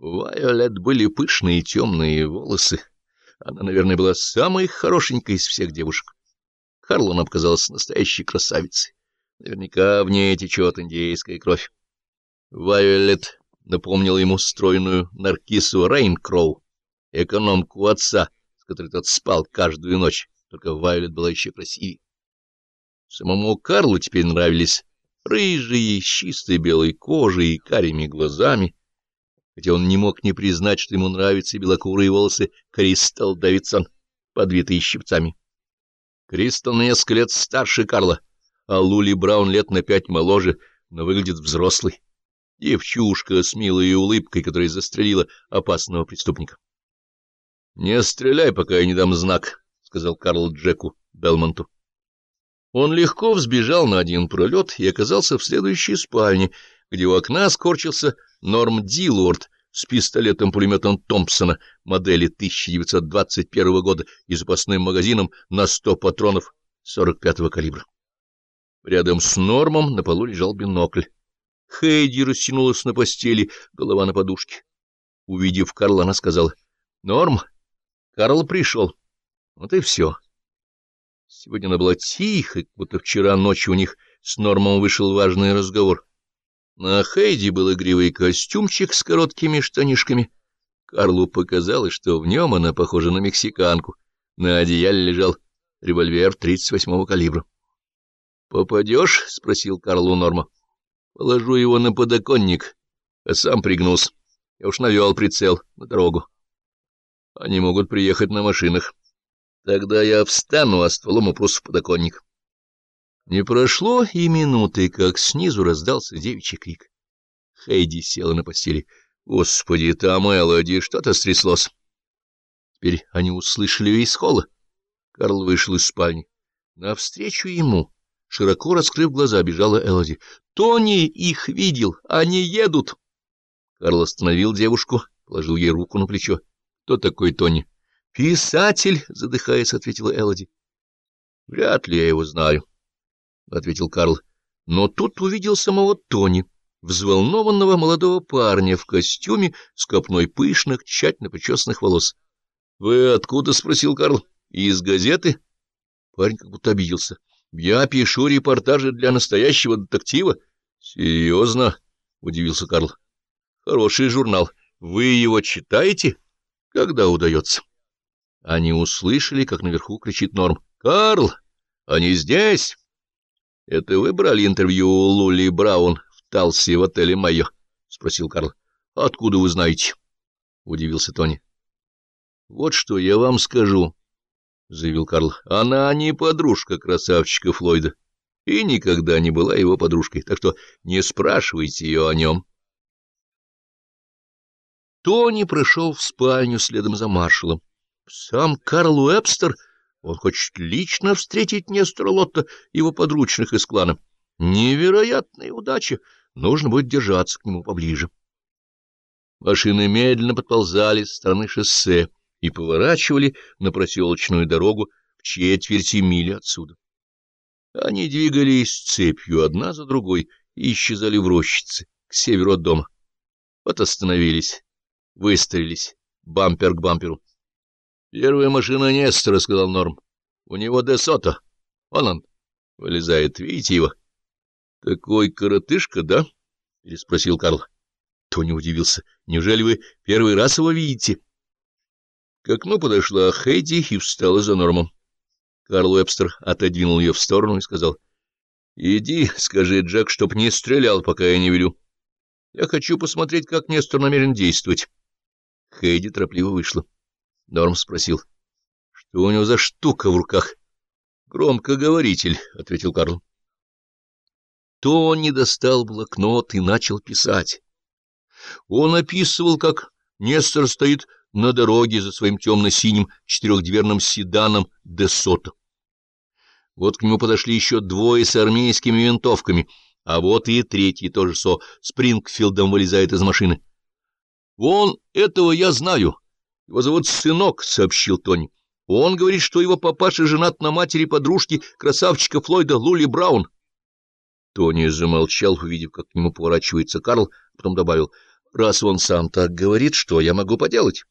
Вайолет были пышные темные волосы. Она, наверное, была самой хорошенькой из всех девушек. Карлон показалась настоящей красавицей. Наверняка в ней течет индейская кровь. Вайолет напомнил ему стройную наркису Рейнкроу, экономку отца, с которой тот спал каждую ночь, только Вайолет была еще красивее. Самому Карлу теперь нравились рыжие, с чистой белой кожей и карими глазами, хотя он не мог не признать, что ему нравятся белокурые волосы Кристал Дэвидсон, подвитые щипцами. Кристал несколько лет старше Карла, а Лули Браун лет на пять моложе, но выглядит взрослой. Девчушка с милой улыбкой, которая застрелила опасного преступника. — Не стреляй, пока я не дам знак, — сказал Карл Джеку Белмонту. Он легко взбежал на один пролет и оказался в следующей спальне, где у окна скорчился Норм Дилуорд с пистолетом-пулеметом Томпсона модели 1921 года и запасным магазином на 100 патронов 45-го калибра. Рядом с Нормом на полу лежал бинокль. Хейди растянулась на постели, голова на подушке. Увидев Карла, она сказала, — Норм, Карл пришел. Вот и все. Сегодня она была тихой, будто вчера ночью у них с Нормом вышел важный разговор. На Хейди был игривый костюмчик с короткими штанишками. Карлу показалось, что в нем она похожа на мексиканку. На одеяле лежал револьвер 38-го калибра. — Попадешь? — спросил Карл у Норма. — Положу его на подоконник, а сам пригнулся. Я уж навел прицел на дорогу. Они могут приехать на машинах. Тогда я встану, а стволом упрусь в подоконник. Не прошло и минуты, как снизу раздался девичий крик. Хейди села на постели. Господи, там Элоди, что-то стряслось. Теперь они услышали ее из холла. Карл вышел из спальни. Навстречу ему, широко раскрыв глаза, бежала Элоди. «Тони их видел! Они едут!» Карл остановил девушку, положил ей руку на плечо. «Кто такой Тони?» «Писатель!» — задыхаясь, ответила Элоди. «Вряд ли я его знаю». — ответил Карл. Но тут увидел самого Тони, взволнованного молодого парня в костюме с копной пышных, тщательно причесанных волос. — Вы откуда? — спросил Карл. — Из газеты? Парень как будто обиделся. — Я пишу репортажи для настоящего детектива. — Серьезно? — удивился Карл. — Хороший журнал. Вы его читаете? Когда удается? Они услышали, как наверху кричит Норм. — Карл, они здесь! — Это вы брали интервью у Лули Браун в Талси в отеле «Майо»? — спросил Карл. — Откуда вы знаете? — удивился Тони. — Вот что я вам скажу, — заявил Карл. — Она не подружка красавчика Флойда и никогда не была его подружкой, так что не спрашивайте ее о нем. Тони прошел в спальню следом за маршалом. Сам Карл Уэбстер он хочет лично встретить Нестора Лотта, его подручных из клана. Невероятная удача! Нужно будет держаться к нему поближе. Машины медленно подползали с стороны шоссе и поворачивали на проселочную дорогу в четверти мили отсюда. Они двигались цепью одна за другой и исчезали в рощице, к северу от дома. Вот остановились, выстрелились, бампер к бамперу. — Первая машина Нестора, — сказал Норм. — У него Десото. Вон он. Вылезает. Видите его? — Такой коротышка, да? — переспросил Карл. Тони удивился. — Неужели вы первый раз его видите? К окну подошла Хейди и встала за Нормом. Карл Уэбстер отодвинул ее в сторону и сказал. — Иди, скажи Джек, чтоб не стрелял, пока я не велю. Я хочу посмотреть, как Нестор намерен действовать. Хейди торопливо вышла. Норм спросил. — Что у него за штука в руках? — Громкоговоритель, — ответил Карл. Тони достал блокнот и начал писать. Он описывал, как Нестор стоит на дороге за своим темно-синим четырехдверным седаном Десото. Вот к нему подошли еще двое с армейскими винтовками, а вот и третий тоже со Спрингфилдом вылезает из машины. — Вон этого я знаю, его зовут Сынок, — сообщил Тони. Он говорит, что его папаша женат на матери подружки красавчика Флойда Лули Браун. Тони замолчал, увидев, как к нему поворачивается Карл, потом добавил, — раз он сам так говорит, что я могу поделать?